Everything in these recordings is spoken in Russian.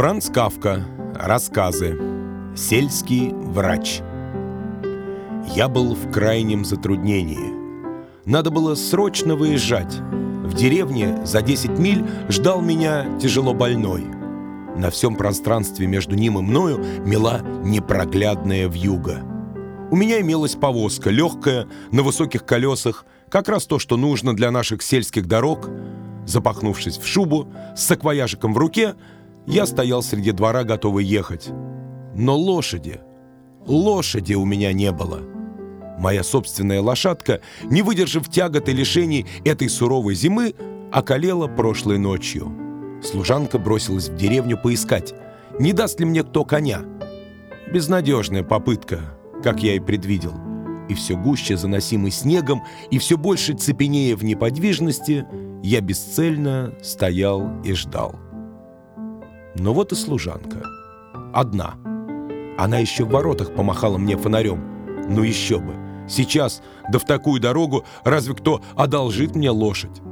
Франц Кавка. Рассказы. Сельский врач. Я был в крайнем затруднении. Надо было срочно выезжать. В деревне за 10 миль ждал меня тяжело больной. На всем пространстве между ним и мною мела непроглядная вьюга. У меня имелась повозка, легкая, на высоких колесах, как раз то, что нужно для наших сельских дорог. Запахнувшись в шубу, с саквояжиком в руке, я стоял среди двора, готовый ехать. Но лошади, лошади у меня не было. Моя собственная лошадка, не выдержав тягот и лишений этой суровой зимы, околела прошлой ночью. Служанка бросилась в деревню поискать, не даст ли мне кто коня. Безнадежная попытка, как я и предвидел. И все гуще заносимый снегом, и все больше цепенея в неподвижности, я бесцельно стоял и ждал. Но вот и служанка. Одна. Она еще в воротах помахала мне фонарем. Ну еще бы. Сейчас, да в такую дорогу, разве кто одолжит мне лошадь?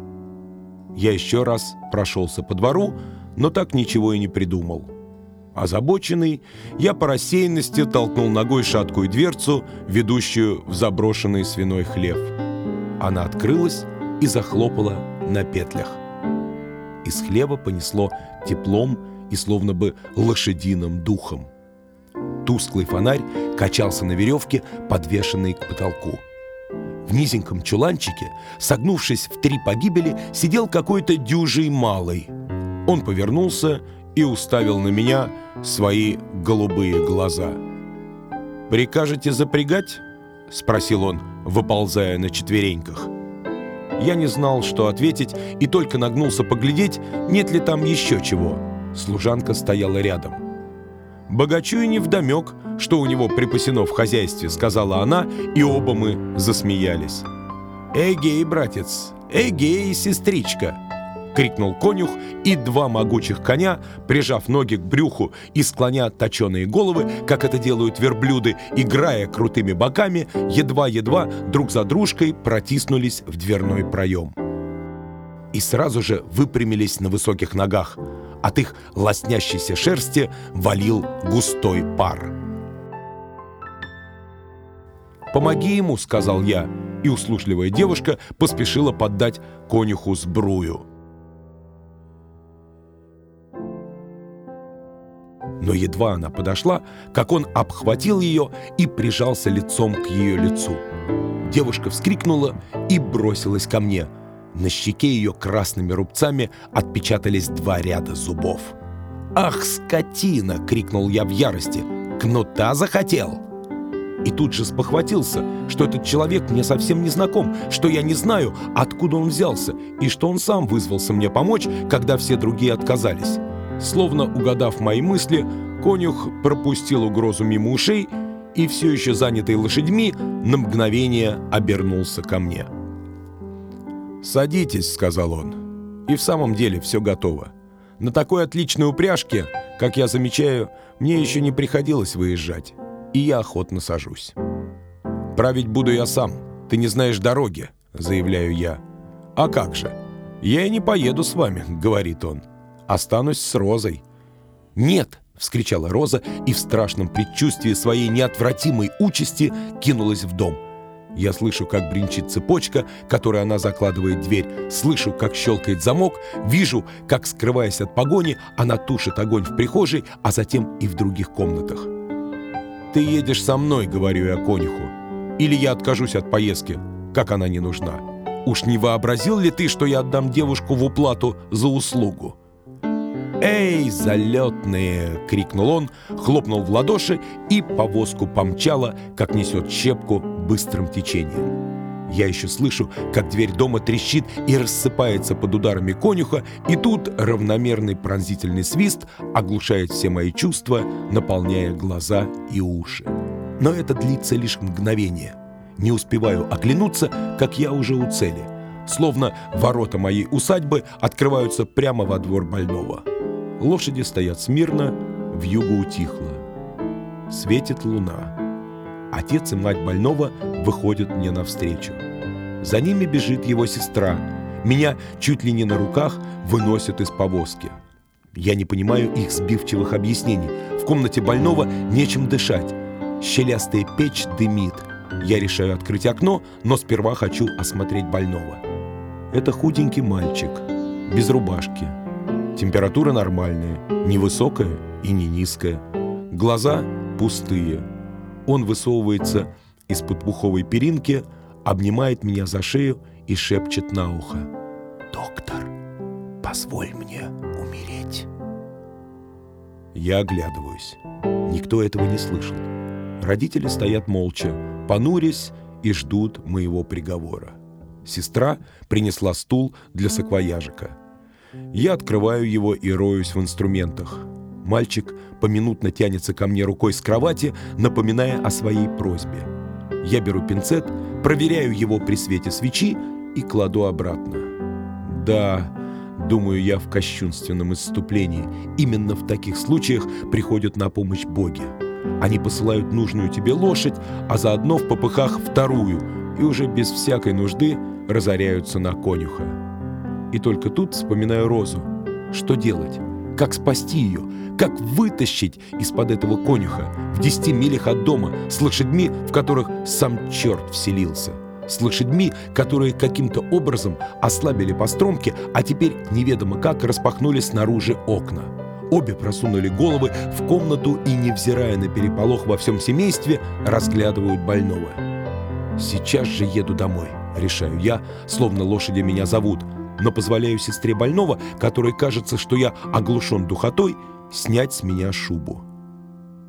Я еще раз прошелся по двору, но так ничего и не придумал. Озабоченный, я по рассеянности толкнул ногой шаткую дверцу, ведущую в заброшенный свиной хлев. Она открылась и захлопала на петлях. Из хлева понесло теплом и словно бы лошадиным духом. Тусклый фонарь качался на веревке, подвешенной к потолку. В низеньком чуланчике, согнувшись в три погибели, сидел какой-то дюжий малый. Он повернулся и уставил на меня свои голубые глаза. «Прикажете запрягать?» — спросил он, выползая на четвереньках. Я не знал, что ответить, и только нагнулся поглядеть, нет ли там еще чего. Служанка стояла рядом. «Богачу и невдомек, что у него припасено в хозяйстве», — сказала она, и оба мы засмеялись. «Эгей, братец! Эгей, сестричка!» — крикнул конюх, и два могучих коня, прижав ноги к брюху и склоня точеные головы, как это делают верблюды, играя крутыми боками, едва-едва друг за дружкой протиснулись в дверной проем. И сразу же выпрямились на высоких ногах — от их лоснящейся шерсти валил густой пар. «Помоги ему», — сказал я, и услужливая девушка поспешила поддать конюху сбрую. Но едва она подошла, как он обхватил ее и прижался лицом к ее лицу. Девушка вскрикнула и бросилась ко мне — на щеке ее красными рубцами отпечатались два ряда зубов. «Ах, скотина!» — крикнул я в ярости. «Кнута захотел!» И тут же спохватился, что этот человек мне совсем не знаком, что я не знаю, откуда он взялся, и что он сам вызвался мне помочь, когда все другие отказались. Словно угадав мои мысли, конюх пропустил угрозу мимо ушей и, все еще занятый лошадьми, на мгновение обернулся ко мне. «Садитесь», — сказал он. И в самом деле все готово. На такой отличной упряжке, как я замечаю, мне еще не приходилось выезжать. И я охотно сажусь. «Править буду я сам. Ты не знаешь дороги», — заявляю я. «А как же? Я и не поеду с вами», — говорит он. «Останусь с Розой». «Нет!» — вскричала Роза и в страшном предчувствии своей неотвратимой участи кинулась в дом — я слышу, как бринчит цепочка, которой она закладывает дверь, слышу, как щелкает замок, вижу, как, скрываясь от погони, она тушит огонь в прихожей, а затем и в других комнатах. «Ты едешь со мной», — говорю я конюху. «Или я откажусь от поездки, как она не нужна. Уж не вообразил ли ты, что я отдам девушку в уплату за услугу?» «Эй, залетные!» — крикнул он, хлопнул в ладоши, и повозку помчала, как несет щепку быстрым течением. Я еще слышу, как дверь дома трещит и рассыпается под ударами конюха, и тут равномерный пронзительный свист оглушает все мои чувства, наполняя глаза и уши. Но это длится лишь мгновение. Не успеваю оглянуться, как я уже у цели. Словно ворота моей усадьбы открываются прямо во двор больного. Лошади стоят смирно, в югу утихло. Светит луна. Отец и мать больного выходят мне навстречу. За ними бежит его сестра. Меня чуть ли не на руках выносят из повозки. Я не понимаю их сбивчивых объяснений. В комнате больного нечем дышать. Щелястая печь дымит. Я решаю открыть окно, но сперва хочу осмотреть больного. Это худенький мальчик, без рубашки. Температура нормальная, не высокая и не низкая. Глаза пустые. Он высовывается из-под пуховой перинки, обнимает меня за шею и шепчет на ухо. «Доктор, позволь мне умереть». Я оглядываюсь. Никто этого не слышал. Родители стоят молча, понурясь и ждут моего приговора. Сестра принесла стул для саквояжика. Я открываю его и роюсь в инструментах. Мальчик поминутно тянется ко мне рукой с кровати, напоминая о своей просьбе. Я беру пинцет, проверяю его при свете свечи и кладу обратно. Да, думаю я в кощунственном исступлении, именно в таких случаях приходят на помощь боги. Они посылают нужную тебе лошадь, а заодно в попыхах вторую, и уже без всякой нужды разоряются на конюха. И только тут вспоминаю Розу. Что делать? Как спасти ее? Как вытащить из-под этого конюха в десяти милях от дома с лошадьми, в которых сам черт вселился? С лошадьми, которые каким-то образом ослабили постромки, а теперь неведомо как распахнули снаружи окна. Обе просунули головы в комнату и, невзирая на переполох во всем семействе, разглядывают больного. «Сейчас же еду домой», — решаю я, словно лошади меня зовут, но позволяю сестре больного, которой кажется, что я оглушен духотой, снять с меня шубу.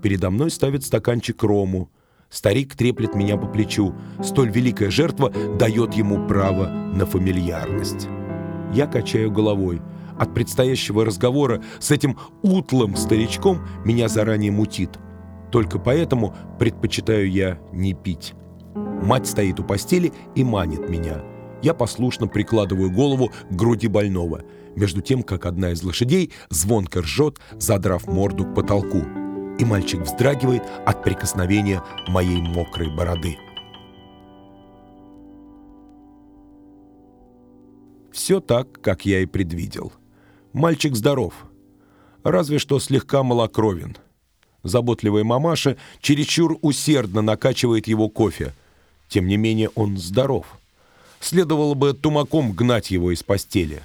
Передо мной ставит стаканчик рому. Старик треплет меня по плечу. Столь великая жертва дает ему право на фамильярность. Я качаю головой — от предстоящего разговора с этим утлым старичком меня заранее мутит. Только поэтому предпочитаю я не пить. Мать стоит у постели и манит меня. Я послушно прикладываю голову к груди больного, между тем, как одна из лошадей звонко ржет, задрав морду к потолку. И мальчик вздрагивает от прикосновения моей мокрой бороды. Все так, как я и предвидел. Мальчик здоров, разве что слегка малокровен. Заботливая мамаша чересчур усердно накачивает его кофе. Тем не менее он здоров. Следовало бы тумаком гнать его из постели.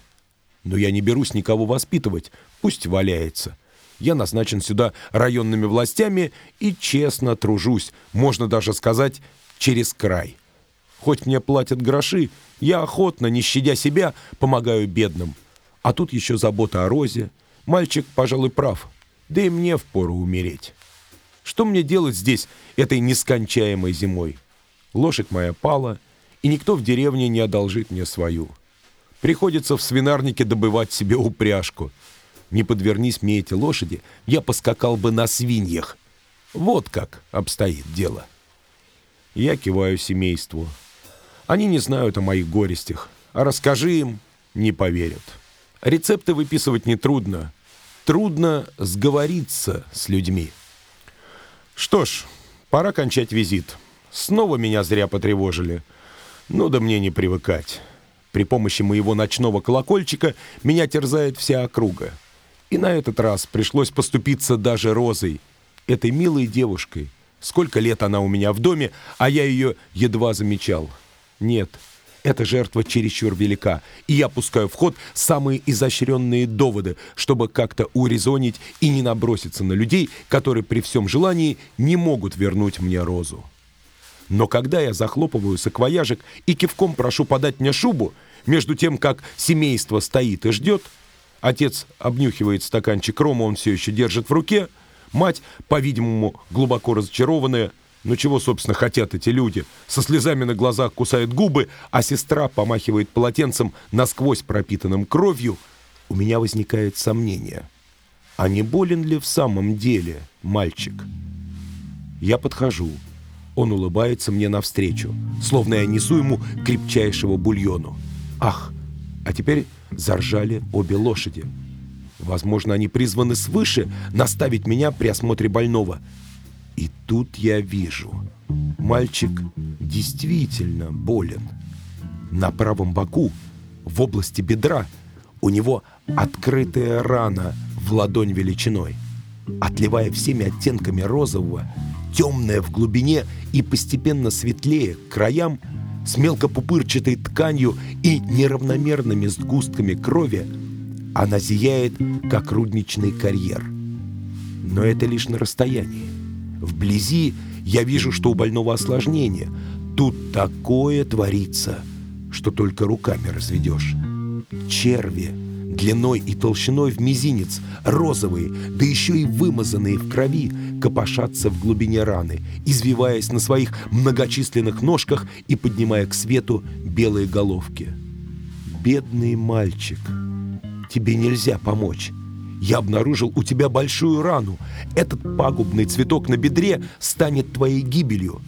Но я не берусь никого воспитывать, пусть валяется. Я назначен сюда районными властями и честно тружусь, можно даже сказать, через край. Хоть мне платят гроши, я охотно, не щадя себя, помогаю бедным. А тут еще забота о Розе. Мальчик, пожалуй, прав. Да и мне впору умереть. Что мне делать здесь этой нескончаемой зимой? Лошадь моя пала, и никто в деревне не одолжит мне свою. Приходится в свинарнике добывать себе упряжку. Не подвернись мне эти лошади, я поскакал бы на свиньях. Вот как обстоит дело. Я киваю семейству. Они не знают о моих горестях, а расскажи им, не поверят. Рецепты выписывать нетрудно. Трудно сговориться с людьми. Что ж, пора кончать визит. Снова меня зря потревожили. Ну да мне не привыкать. При помощи моего ночного колокольчика меня терзает вся округа. И на этот раз пришлось поступиться даже Розой, этой милой девушкой. Сколько лет она у меня в доме, а я ее едва замечал. Нет, эта жертва чересчур велика, и я пускаю в ход самые изощренные доводы, чтобы как-то урезонить и не наброситься на людей, которые при всем желании не могут вернуть мне розу. Но когда я захлопываю саквояжик и кивком прошу подать мне шубу, между тем, как семейство стоит и ждет, отец обнюхивает стаканчик рома, он все еще держит в руке, мать, по-видимому, глубоко разочарованная, ну чего, собственно, хотят эти люди? Со слезами на глазах кусают губы, а сестра помахивает полотенцем насквозь пропитанным кровью. У меня возникает сомнение. А не болен ли в самом деле мальчик? Я подхожу. Он улыбается мне навстречу, словно я несу ему крепчайшего бульону. Ах, а теперь заржали обе лошади. Возможно, они призваны свыше наставить меня при осмотре больного — и тут я вижу, мальчик действительно болен. На правом боку, в области бедра, у него открытая рана в ладонь величиной. Отливая всеми оттенками розового, темная в глубине и постепенно светлее к краям, с мелкопупырчатой тканью и неравномерными сгустками крови, она зияет, как рудничный карьер. Но это лишь на расстоянии. Вблизи я вижу, что у больного осложнение. Тут такое творится, что только руками разведешь. Черви длиной и толщиной в мизинец, розовые, да еще и вымазанные в крови, копошатся в глубине раны, извиваясь на своих многочисленных ножках и поднимая к свету белые головки. «Бедный мальчик, тебе нельзя помочь. Я обнаружил у тебя большую рану. Этот пагубный цветок на бедре станет твоей гибелью.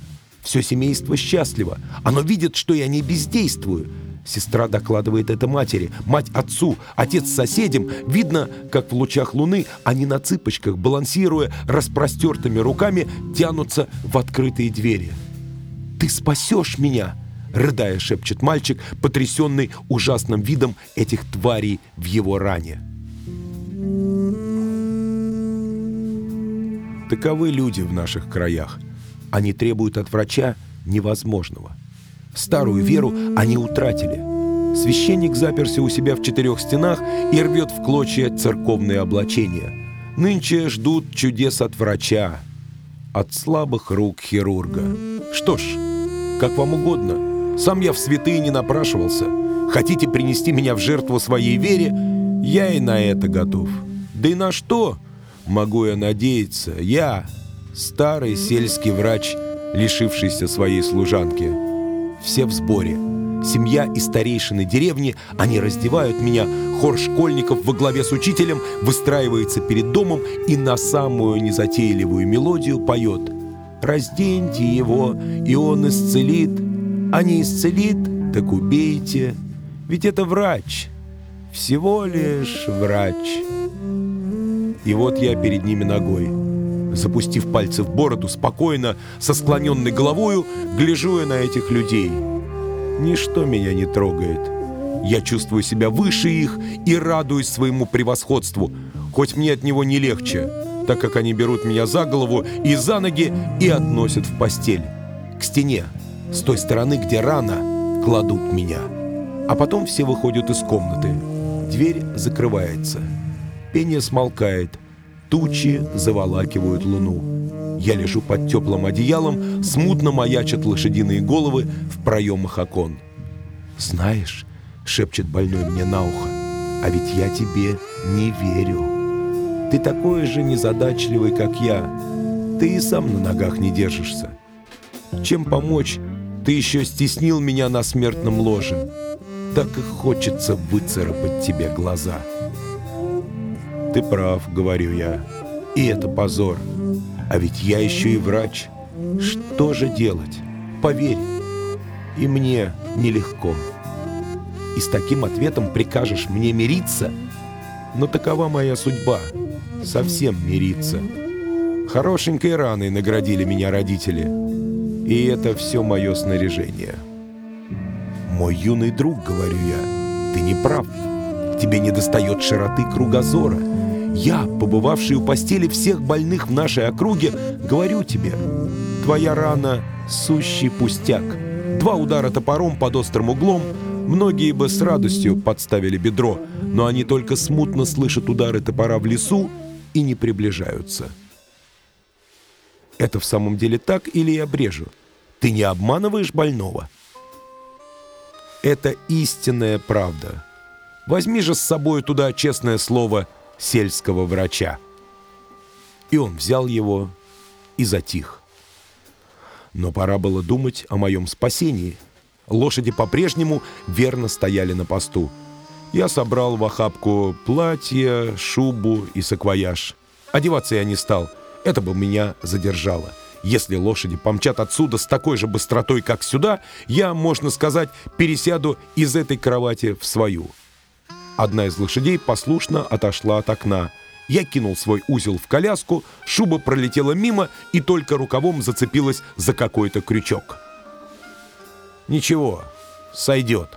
Все семейство счастливо. Оно видит, что я не бездействую». Сестра докладывает это матери, мать отцу, отец соседям. Видно, как в лучах луны они на цыпочках, балансируя распростертыми руками, тянутся в открытые двери. «Ты спасешь меня!» — рыдая шепчет мальчик, потрясенный ужасным видом этих тварей в его ране. Таковы люди в наших краях. Они требуют от врача невозможного — Старую веру они утратили. Священник заперся у себя в четырех стенах и рвет в клочья церковные облачения. Нынче ждут чудес от врача, от слабых рук хирурга. Что ж, как вам угодно. Сам я в святые не напрашивался. Хотите принести меня в жертву своей вере? Я и на это готов. Да и на что? Могу я надеяться. Я, старый сельский врач, лишившийся своей служанки все в сборе. Семья и старейшины деревни, они раздевают меня, хор школьников во главе с учителем выстраивается перед домом и на самую незатейливую мелодию поет «Разденьте его, и он исцелит, а не исцелит, так убейте, ведь это врач, всего лишь врач». И вот я перед ними ногой. Запустив пальцы в бороду, спокойно, со склоненной головою, гляжу я на этих людей. Ничто меня не трогает. Я чувствую себя выше их и радуюсь своему превосходству, хоть мне от него не легче, так как они берут меня за голову и за ноги и относят в постель. К стене, с той стороны, где рана, кладут меня. А потом все выходят из комнаты. Дверь закрывается. Пение смолкает — Тучи заволакивают луну. Я лежу под теплым одеялом, смутно маячат лошадиные головы в проемах окон. «Знаешь», — шепчет больной мне на ухо, «а ведь я тебе не верю. Ты такой же незадачливый, как я. Ты и сам на ногах не держишься. Чем помочь? Ты еще стеснил меня на смертном ложе. Так и хочется выцарапать тебе глаза». «Ты прав», — говорю я. «И это позор. А ведь я еще и врач. Что же делать? Поверь, и мне нелегко. И с таким ответом прикажешь мне мириться? Но такова моя судьба. Совсем мириться. Хорошенькой раной наградили меня родители. И это все мое снаряжение. «Мой юный друг», — говорю я, — «ты не прав. Тебе не достает широты кругозора». Я, побывавший у постели всех больных в нашей округе, говорю тебе, твоя рана — сущий пустяк. Два удара топором под острым углом, многие бы с радостью подставили бедро, но они только смутно слышат удары топора в лесу и не приближаются. Это в самом деле так или я брежу? Ты не обманываешь больного? Это истинная правда. Возьми же с собой туда честное слово сельского врача. И он взял его и затих. Но пора было думать о моем спасении. Лошади по-прежнему верно стояли на посту. Я собрал в охапку платье, шубу и саквояж. Одеваться я не стал, это бы меня задержало. Если лошади помчат отсюда с такой же быстротой, как сюда, я, можно сказать, пересяду из этой кровати в свою. Одна из лошадей послушно отошла от окна. Я кинул свой узел в коляску, шуба пролетела мимо и только рукавом зацепилась за какой-то крючок. «Ничего, сойдет».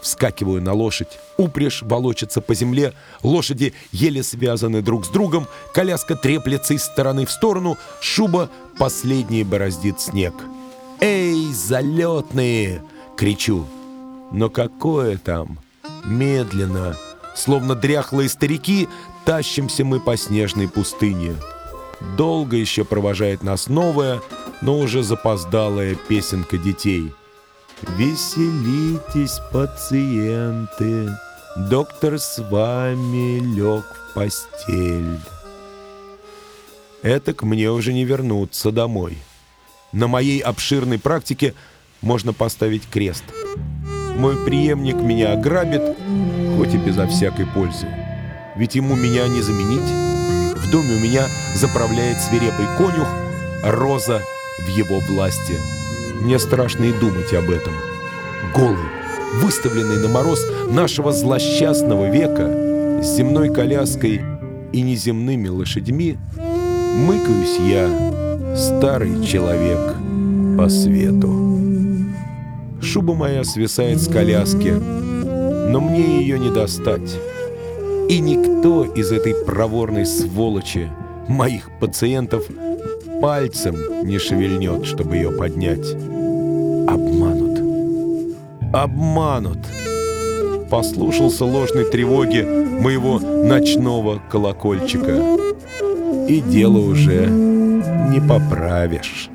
Вскакиваю на лошадь. Упряжь волочится по земле. Лошади еле связаны друг с другом. Коляска треплется из стороны в сторону. Шуба последний бороздит снег. «Эй, залетные!» — кричу. Но какое там? Медленно, словно дряхлые старики, тащимся мы по снежной пустыне. Долго еще провожает нас новая, но уже запоздалая песенка детей — Веселитесь, пациенты, доктор с вами лег в постель. Это к мне уже не вернуться домой. На моей обширной практике можно поставить крест. Мой преемник меня ограбит, хоть и безо всякой пользы. Ведь ему меня не заменить. В доме у меня заправляет свирепый конюх, роза в его власти. Мне страшно и думать об этом. Голый, выставленный на мороз нашего злосчастного века, с земной коляской и неземными лошадьми, мыкаюсь я, старый человек, по свету. Шуба моя свисает с коляски, но мне ее не достать. И никто из этой проворной сволочи, моих пациентов, пальцем не шевельнет, чтобы ее поднять. Обманут. Обманут. Послушался ложной тревоги моего ночного колокольчика. И дело уже не поправишь.